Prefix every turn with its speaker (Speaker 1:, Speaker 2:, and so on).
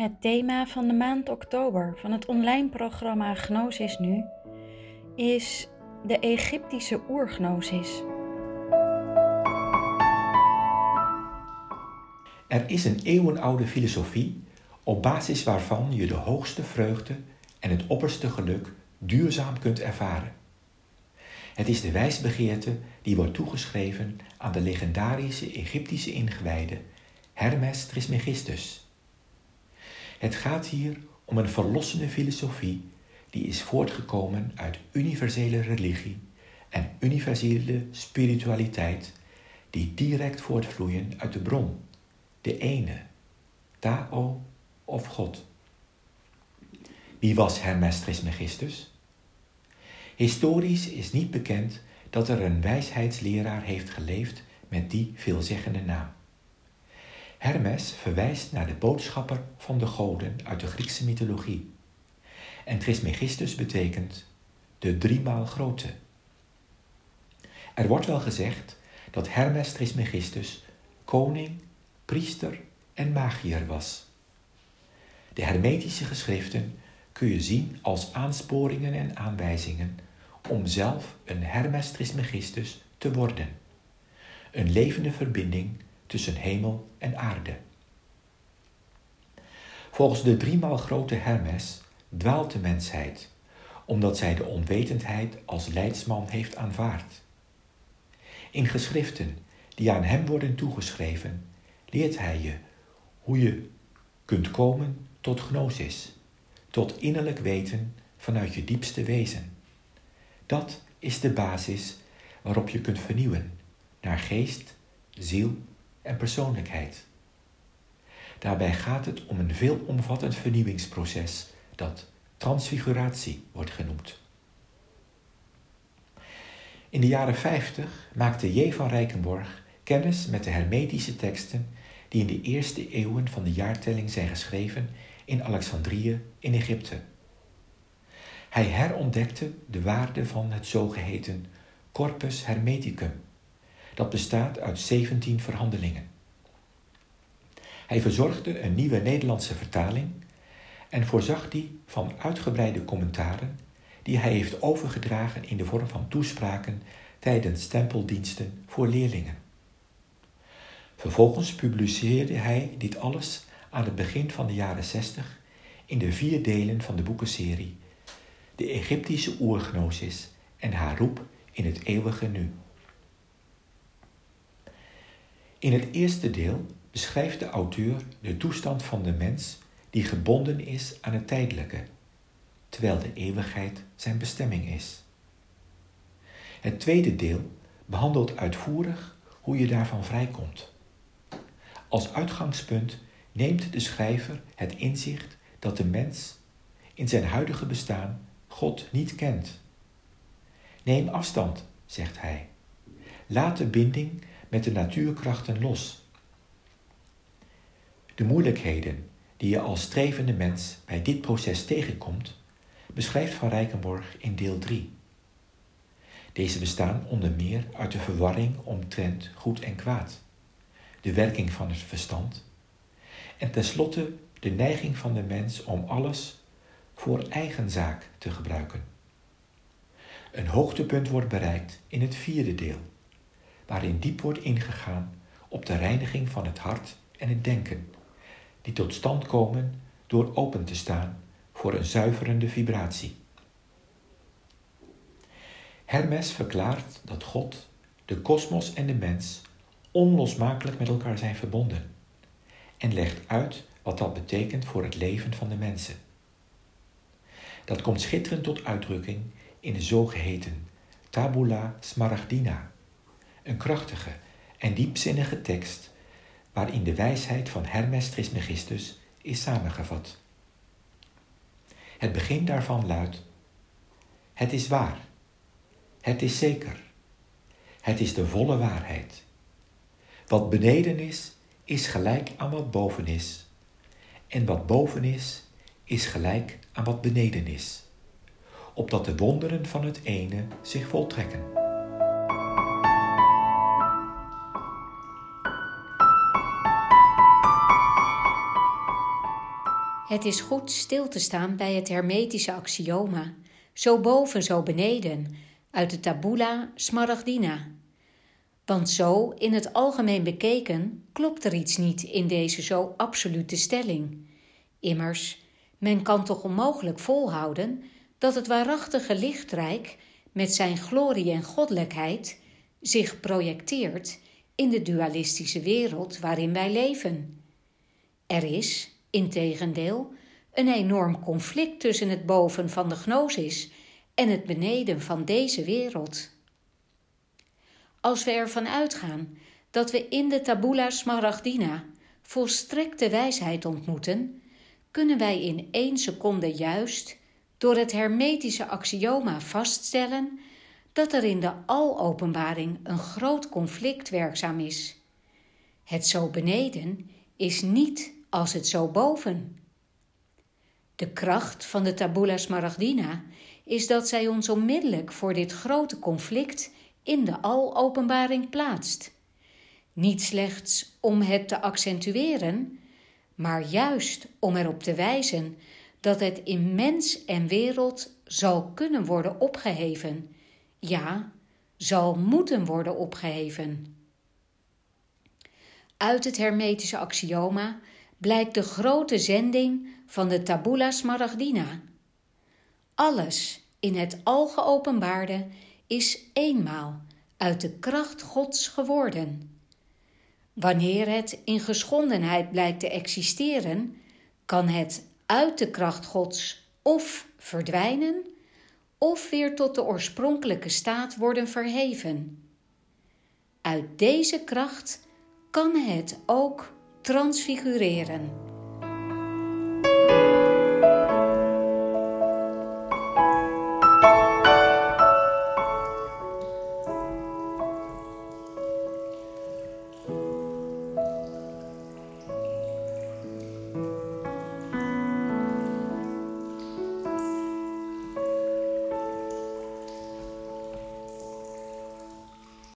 Speaker 1: Het thema van de maand oktober van het online programma Gnosis Nu is de Egyptische oergnosis.
Speaker 2: Er is een eeuwenoude filosofie op basis waarvan je de hoogste vreugde en het opperste geluk duurzaam kunt ervaren. Het is de wijsbegeerte die wordt toegeschreven aan de legendarische Egyptische ingewijde Hermes Trismegistus. Het gaat hier om een verlossende filosofie die is voortgekomen uit universele religie en universele spiritualiteit die direct voortvloeien uit de bron, de ene, Tao of God. Wie was Hermes Trismegistus? Historisch is niet bekend dat er een wijsheidsleraar heeft geleefd met die veelzeggende naam. Hermes verwijst naar de boodschapper van de goden uit de Griekse mythologie. En Trismegistus betekent de driemaal grote. Er wordt wel gezegd dat Hermes Trismegistus koning, priester en magier was. De hermetische geschriften kun je zien als aansporingen en aanwijzingen om zelf een Hermes Trismegistus te worden. Een levende verbinding tussen hemel en aarde. Volgens de driemaal grote Hermes dwaalt de mensheid, omdat zij de onwetendheid als leidsman heeft aanvaard. In geschriften die aan hem worden toegeschreven, leert hij je hoe je kunt komen tot gnosis, tot innerlijk weten vanuit je diepste wezen. Dat is de basis waarop je kunt vernieuwen naar geest, ziel en persoonlijkheid. Daarbij gaat het om een veelomvattend vernieuwingsproces dat transfiguratie wordt genoemd. In de jaren 50 maakte J. van Rijkenborg kennis met de hermetische teksten die in de eerste eeuwen van de jaartelling zijn geschreven in Alexandrië in Egypte. Hij herontdekte de waarde van het zogeheten Corpus Hermeticum, dat bestaat uit 17 verhandelingen. Hij verzorgde een nieuwe Nederlandse vertaling en voorzag die van uitgebreide commentaren die hij heeft overgedragen in de vorm van toespraken tijdens tempeldiensten voor leerlingen. Vervolgens publiceerde hij dit alles aan het begin van de jaren 60 in de vier delen van de boekenserie De Egyptische Oergnosis en haar roep in het eeuwige nu. In het eerste deel beschrijft de auteur de toestand van de mens die gebonden is aan het tijdelijke, terwijl de eeuwigheid zijn bestemming is. Het tweede deel behandelt uitvoerig hoe je daarvan vrijkomt. Als uitgangspunt neemt de schrijver het inzicht dat de mens in zijn huidige bestaan God niet kent. Neem afstand, zegt hij. Laat de binding met de natuurkrachten los. De moeilijkheden die je als strevende mens bij dit proces tegenkomt, beschrijft Van Rijkenborg in deel 3. Deze bestaan onder meer uit de verwarring omtrent goed en kwaad, de werking van het verstand en tenslotte de neiging van de mens om alles voor eigen zaak te gebruiken. Een hoogtepunt wordt bereikt in het vierde deel, waarin diep wordt ingegaan op de reiniging van het hart en het denken, die tot stand komen door open te staan voor een zuiverende vibratie. Hermes verklaart dat God, de kosmos en de mens onlosmakelijk met elkaar zijn verbonden en legt uit wat dat betekent voor het leven van de mensen. Dat komt schitterend tot uitdrukking in de zogeheten Tabula Smaragdina, een krachtige en diepzinnige tekst waarin de wijsheid van Hermes Trismegistus is samengevat. Het begin daarvan luidt: Het is waar, het is zeker, het is de volle waarheid. Wat beneden is, is gelijk aan wat boven is, en wat boven is, is gelijk aan wat beneden is, opdat de wonderen van het ene zich voltrekken.
Speaker 3: Het is goed stil te staan bij het hermetische axioma, zo boven, zo beneden, uit de tabula smaragdina. Want zo, in het algemeen bekeken, klopt er iets niet in deze zo absolute stelling. Immers, men kan toch onmogelijk volhouden dat het waarachtige lichtrijk met zijn glorie en goddelijkheid zich projecteert in de dualistische wereld waarin wij leven. Er is, integendeel, een enorm conflict tussen het boven van de gnosis en het beneden van deze wereld. Als we ervan uitgaan dat we in de tabula smaragdina volstrekte wijsheid ontmoeten, kunnen wij in één seconde juist door het hermetische axioma vaststellen dat er in de alopenbaring een groot conflict werkzaam is. Het zo beneden is niet als het zo boven. De kracht van de tabula smaragdina is dat zij ons onmiddellijk voor dit grote conflict in de alopenbaring plaatst. Niet slechts om het te accentueren, maar juist om erop te wijzen dat het in mens en wereld zal kunnen worden opgeheven, ja, zal moeten worden opgeheven. Uit het hermetische axioma blijkt de grote zending van de tabula smaragdina. Alles in het al geopenbaarde is eenmaal uit de kracht Gods geworden. Wanneer het in geschondenheid blijkt te existeren, kan het uit de kracht Gods of verdwijnen, of weer tot de oorspronkelijke staat worden verheven. Uit deze kracht kan het ook transfigureren